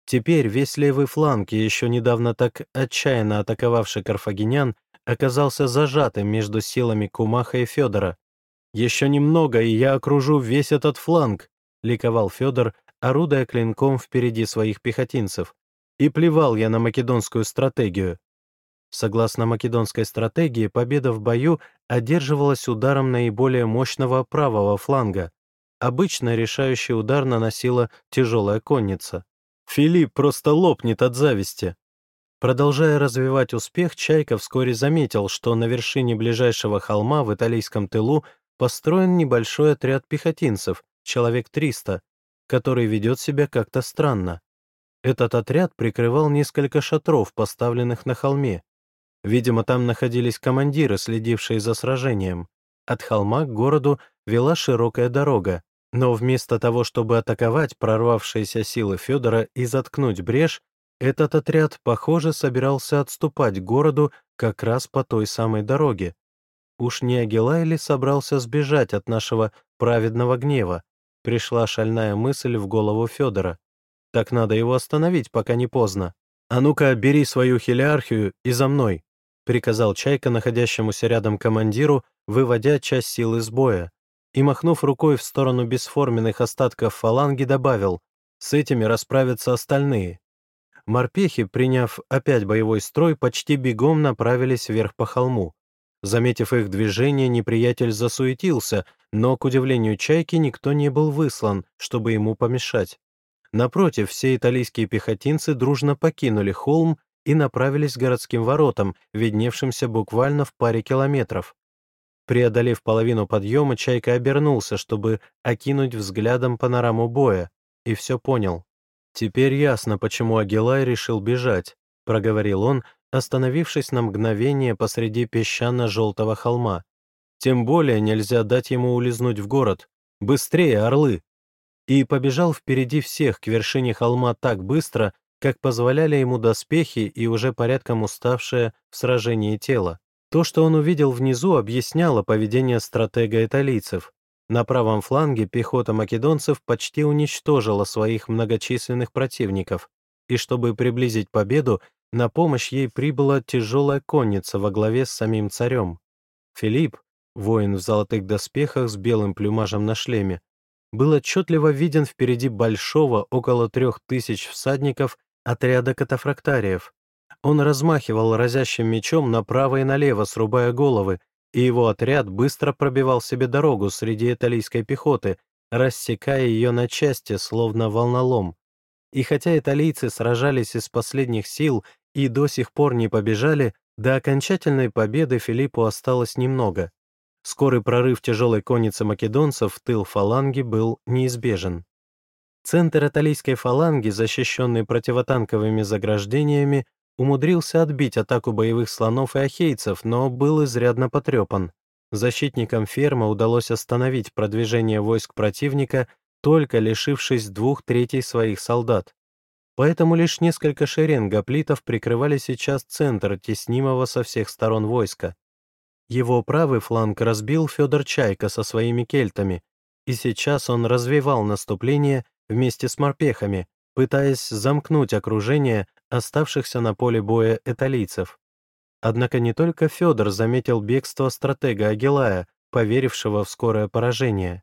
Теперь весь левый фланг, еще недавно так отчаянно атаковавший карфагенян, оказался зажатым между силами Кумаха и Федора, «Еще немного, и я окружу весь этот фланг», — ликовал Федор, орудуя клинком впереди своих пехотинцев. «И плевал я на македонскую стратегию». Согласно македонской стратегии, победа в бою одерживалась ударом наиболее мощного правого фланга. Обычно решающий удар наносила тяжелая конница. Филипп просто лопнет от зависти. Продолжая развивать успех, Чайка вскоре заметил, что на вершине ближайшего холма в италийском тылу построен небольшой отряд пехотинцев, человек 300, который ведет себя как-то странно. Этот отряд прикрывал несколько шатров, поставленных на холме. Видимо, там находились командиры, следившие за сражением. От холма к городу вела широкая дорога, но вместо того, чтобы атаковать прорвавшиеся силы Федора и заткнуть брешь, этот отряд, похоже, собирался отступать к городу как раз по той самой дороге. Уж не Агилай ли собрался сбежать от нашего праведного гнева? Пришла шальная мысль в голову Федора. Так надо его остановить, пока не поздно. «А ну-ка, бери свою хилиархию и за мной», приказал Чайка находящемуся рядом командиру, выводя часть сил из боя. И, махнув рукой в сторону бесформенных остатков фаланги, добавил, «С этими расправятся остальные». Морпехи, приняв опять боевой строй, почти бегом направились вверх по холму. Заметив их движение, неприятель засуетился, но, к удивлению Чайки, никто не был выслан, чтобы ему помешать. Напротив, все итальянские пехотинцы дружно покинули холм и направились к городским воротам, видневшимся буквально в паре километров. Преодолев половину подъема, Чайка обернулся, чтобы окинуть взглядом панораму боя, и все понял. «Теперь ясно, почему Агилай решил бежать», — проговорил он, остановившись на мгновение посреди песчано-желтого холма. Тем более нельзя дать ему улизнуть в город. Быстрее, орлы! И побежал впереди всех к вершине холма так быстро, как позволяли ему доспехи и уже порядком уставшее в сражении тело. То, что он увидел внизу, объясняло поведение стратега италийцев. На правом фланге пехота македонцев почти уничтожила своих многочисленных противников, и чтобы приблизить победу, на помощь ей прибыла тяжелая конница во главе с самим царем. Филипп, воин в золотых доспехах с белым плюмажем на шлеме, был отчетливо виден впереди большого, около трех тысяч всадников, отряда катафрактариев. Он размахивал разящим мечом направо и налево, срубая головы, и его отряд быстро пробивал себе дорогу среди италийской пехоты, рассекая ее на части, словно волнолом. И хотя италийцы сражались из последних сил и до сих пор не побежали, до окончательной победы Филиппу осталось немного. Скорый прорыв тяжелой конницы македонцев в тыл фаланги был неизбежен. Центр италийской фаланги, защищенный противотанковыми заграждениями, умудрился отбить атаку боевых слонов и ахейцев, но был изрядно потрепан. Защитникам ферма удалось остановить продвижение войск противника, только лишившись двух третей своих солдат. Поэтому лишь несколько шеренг гоплитов прикрывали сейчас центр теснимого со всех сторон войска. Его правый фланг разбил Федор Чайка со своими кельтами, и сейчас он развивал наступление вместе с морпехами, пытаясь замкнуть окружение оставшихся на поле боя эталийцев. Однако не только Федор заметил бегство стратега Агилая, поверившего в скорое поражение.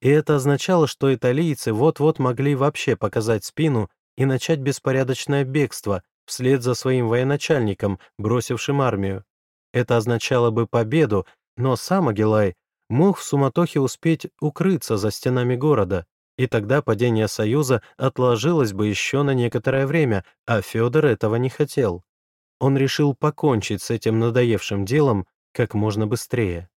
И это означало, что италийцы вот-вот могли вообще показать спину и начать беспорядочное бегство вслед за своим военачальником, бросившим армию. Это означало бы победу, но сам Агилай мог в суматохе успеть укрыться за стенами города, и тогда падение Союза отложилось бы еще на некоторое время, а Федор этого не хотел. Он решил покончить с этим надоевшим делом как можно быстрее.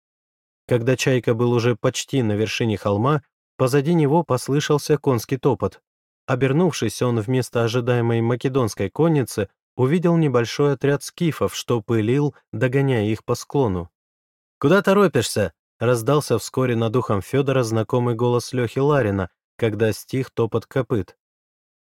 Когда Чайка был уже почти на вершине холма, позади него послышался конский топот. Обернувшись, он вместо ожидаемой македонской конницы увидел небольшой отряд скифов, что пылил, догоняя их по склону. «Куда торопишься?» — раздался вскоре над ухом Федора знакомый голос Лехи Ларина, когда стих топот копыт.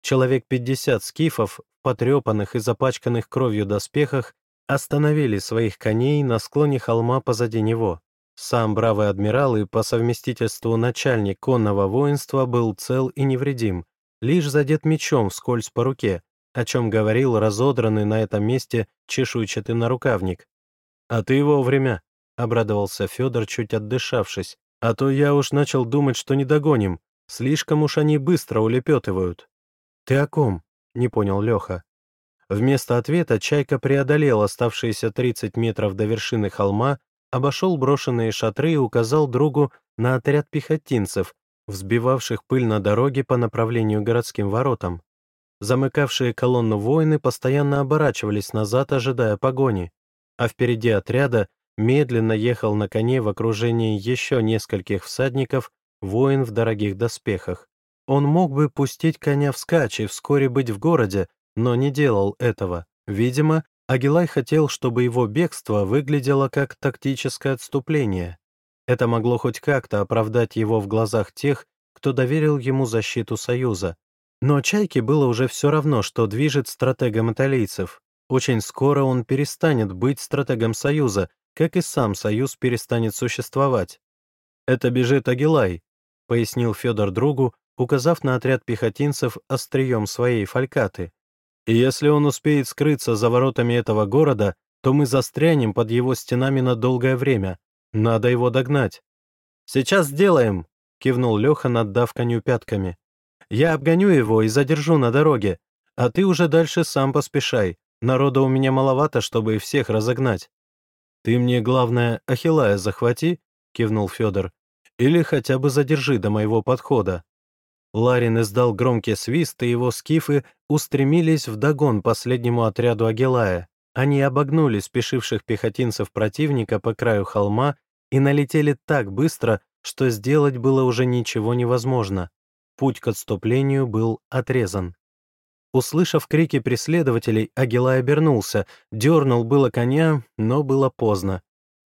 Человек пятьдесят скифов, потрепанных и запачканных кровью доспехах, остановили своих коней на склоне холма позади него. Сам бравый адмирал и по совместительству начальник конного воинства был цел и невредим, лишь задет мечом вскользь по руке, о чем говорил разодранный на этом месте чешуйчатый нарукавник. «А ты вовремя», — обрадовался Федор, чуть отдышавшись, «а то я уж начал думать, что не догоним, Слишком уж они быстро улепетывают. «Ты о ком?» — не понял Леха. Вместо ответа Чайка преодолел оставшиеся 30 метров до вершины холма, обошел брошенные шатры и указал другу на отряд пехотинцев, взбивавших пыль на дороге по направлению городским воротам. Замыкавшие колонну воины постоянно оборачивались назад, ожидая погони, а впереди отряда медленно ехал на коне в окружении еще нескольких всадников воин в дорогих доспехах. Он мог бы пустить коня вскачь и вскоре быть в городе, но не делал этого. Видимо, Агилай хотел, чтобы его бегство выглядело как тактическое отступление. Это могло хоть как-то оправдать его в глазах тех, кто доверил ему защиту Союза. Но Чайке было уже все равно, что движет стратегом италийцев. Очень скоро он перестанет быть стратегом Союза, как и сам Союз перестанет существовать. Это бежит Агилай, пояснил Федор другу, указав на отряд пехотинцев острием своей фалькаты. «И если он успеет скрыться за воротами этого города, то мы застрянем под его стенами на долгое время. Надо его догнать». «Сейчас сделаем!» — кивнул Леха, наддав коню пятками. «Я обгоню его и задержу на дороге, а ты уже дальше сам поспешай. Народа у меня маловато, чтобы всех разогнать». «Ты мне, главное, Ахилая захвати», — кивнул Федор. Или хотя бы задержи до моего подхода». Ларин издал громкий свист, и его скифы устремились в догон последнему отряду Агилая. Они обогнули спешивших пехотинцев противника по краю холма и налетели так быстро, что сделать было уже ничего невозможно. Путь к отступлению был отрезан. Услышав крики преследователей, Агилай обернулся, дернул было коня, но было поздно.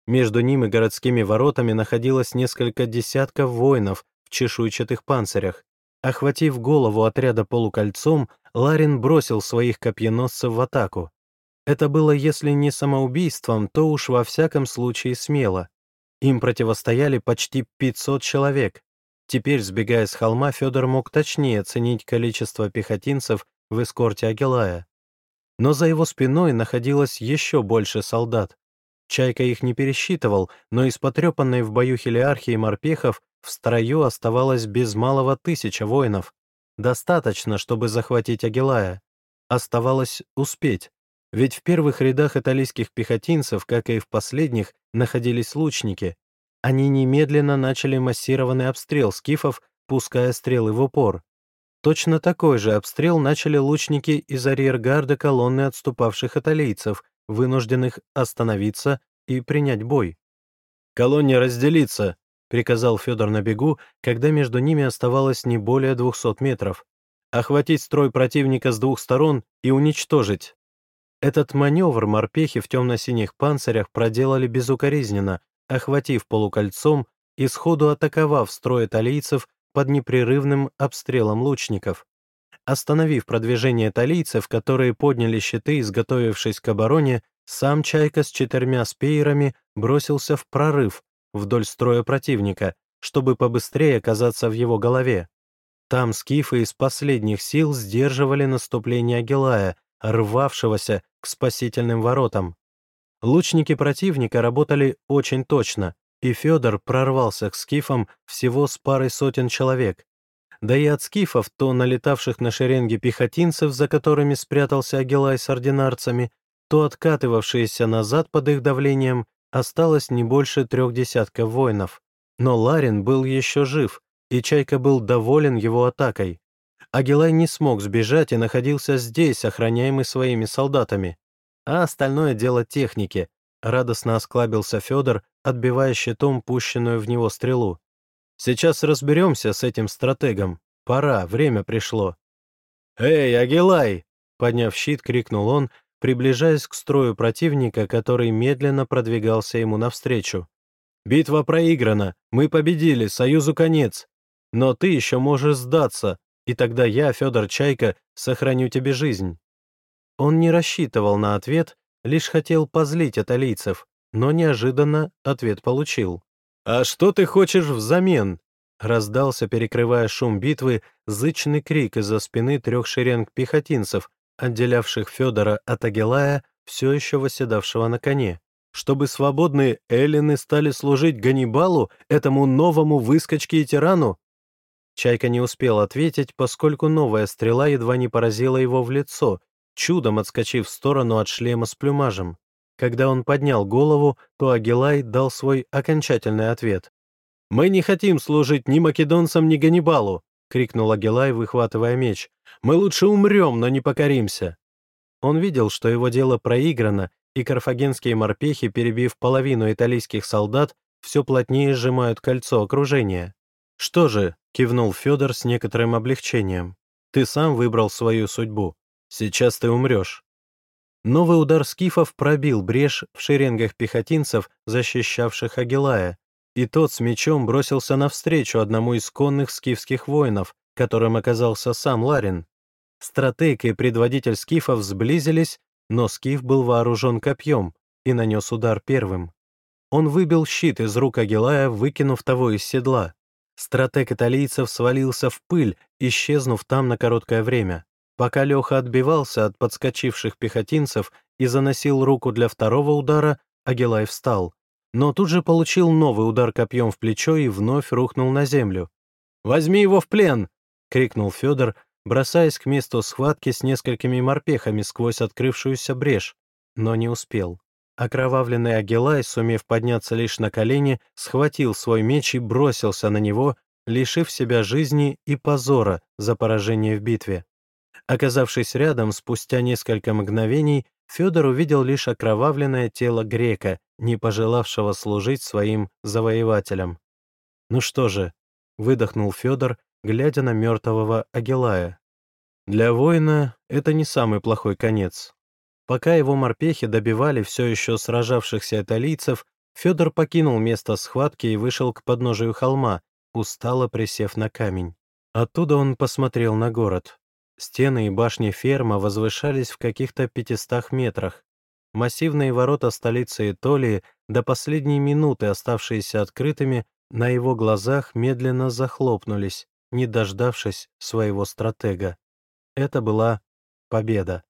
Между ним и городскими воротами находилось несколько десятков воинов в чешуйчатых панцирях. Охватив голову отряда полукольцом, Ларин бросил своих копьеносцев в атаку. Это было, если не самоубийством, то уж во всяком случае смело. Им противостояли почти 500 человек. Теперь, сбегая с холма, Федор мог точнее оценить количество пехотинцев в эскорте Агилая. Но за его спиной находилось еще больше солдат. Чайка их не пересчитывал, но из потрепанной в бою хелиархии морпехов в строю оставалось без малого тысяча воинов. Достаточно, чтобы захватить Агилая. Оставалось успеть. Ведь в первых рядах италийских пехотинцев, как и в последних, находились лучники. Они немедленно начали массированный обстрел скифов, пуская стрелы в упор. Точно такой же обстрел начали лучники из арьергарда колонны отступавших италийцев, вынужденных остановиться и принять бой. «Колонне разделиться!» приказал Федор на бегу, когда между ними оставалось не более 200 метров. Охватить строй противника с двух сторон и уничтожить. Этот маневр морпехи в темно-синих панцирях проделали безукоризненно, охватив полукольцом и сходу атаковав строй италийцев под непрерывным обстрелом лучников. Остановив продвижение италийцев, которые подняли щиты, изготовившись к обороне, сам Чайка с четырьмя спеерами бросился в прорыв, вдоль строя противника, чтобы побыстрее оказаться в его голове. Там скифы из последних сил сдерживали наступление Агилая, рвавшегося к спасительным воротам. Лучники противника работали очень точно, и Федор прорвался к скифам всего с парой сотен человек. Да и от скифов, то налетавших на шеренги пехотинцев, за которыми спрятался Агилай с ординарцами, то откатывавшиеся назад под их давлением, осталось не больше трех десятков воинов. Но Ларин был еще жив, и Чайка был доволен его атакой. Агилай не смог сбежать и находился здесь, охраняемый своими солдатами. А остальное дело техники. Радостно осклабился Федор, отбивая щитом пущенную в него стрелу. «Сейчас разберемся с этим стратегом. Пора, время пришло». «Эй, Агилай!» — подняв щит, крикнул он, приближаясь к строю противника, который медленно продвигался ему навстречу. «Битва проиграна, мы победили, Союзу конец. Но ты еще можешь сдаться, и тогда я, Федор Чайка, сохраню тебе жизнь». Он не рассчитывал на ответ, лишь хотел позлить аталийцев, но неожиданно ответ получил. «А что ты хочешь взамен?» Раздался, перекрывая шум битвы, зычный крик из-за спины трех шеренг пехотинцев, отделявших Федора от Агилая, все еще восседавшего на коне, чтобы свободные эллины стали служить Ганнибалу, этому новому выскочке и тирану? Чайка не успел ответить, поскольку новая стрела едва не поразила его в лицо, чудом отскочив в сторону от шлема с плюмажем. Когда он поднял голову, то Агилай дал свой окончательный ответ. «Мы не хотим служить ни македонцам, ни Ганнибалу крикнул Агилай, выхватывая меч. «Мы лучше умрем, но не покоримся!» Он видел, что его дело проиграно, и карфагенские морпехи, перебив половину италийских солдат, все плотнее сжимают кольцо окружения. «Что же?» — кивнул Федор с некоторым облегчением. «Ты сам выбрал свою судьбу. Сейчас ты умрешь». Новый удар скифов пробил брешь в шеренгах пехотинцев, защищавших Агилая, и тот с мечом бросился навстречу одному из конных скифских воинов, которым оказался сам Ларин. Стратег и предводитель скифов сблизились, но скиф был вооружен копьем и нанес удар первым. Он выбил щит из рук Агилая, выкинув того из седла. Стратег италийцев свалился в пыль, исчезнув там на короткое время. Пока Леха отбивался от подскочивших пехотинцев и заносил руку для второго удара, Агилай встал но тут же получил новый удар копьем в плечо и вновь рухнул на землю. «Возьми его в плен!» — крикнул Федор, бросаясь к месту схватки с несколькими морпехами сквозь открывшуюся брешь, но не успел. Окровавленный Агилай, сумев подняться лишь на колени, схватил свой меч и бросился на него, лишив себя жизни и позора за поражение в битве. Оказавшись рядом, спустя несколько мгновений, Федор увидел лишь окровавленное тело грека, не пожелавшего служить своим завоевателям. «Ну что же», — выдохнул Федор, глядя на мертвого Агилая. «Для воина это не самый плохой конец». Пока его морпехи добивали все еще сражавшихся италийцев, Федор покинул место схватки и вышел к подножию холма, устало присев на камень. Оттуда он посмотрел на город. Стены и башни ферма возвышались в каких-то 500 метрах. Массивные ворота столицы Итолии, до последней минуты оставшиеся открытыми, на его глазах медленно захлопнулись, не дождавшись своего стратега. Это была победа.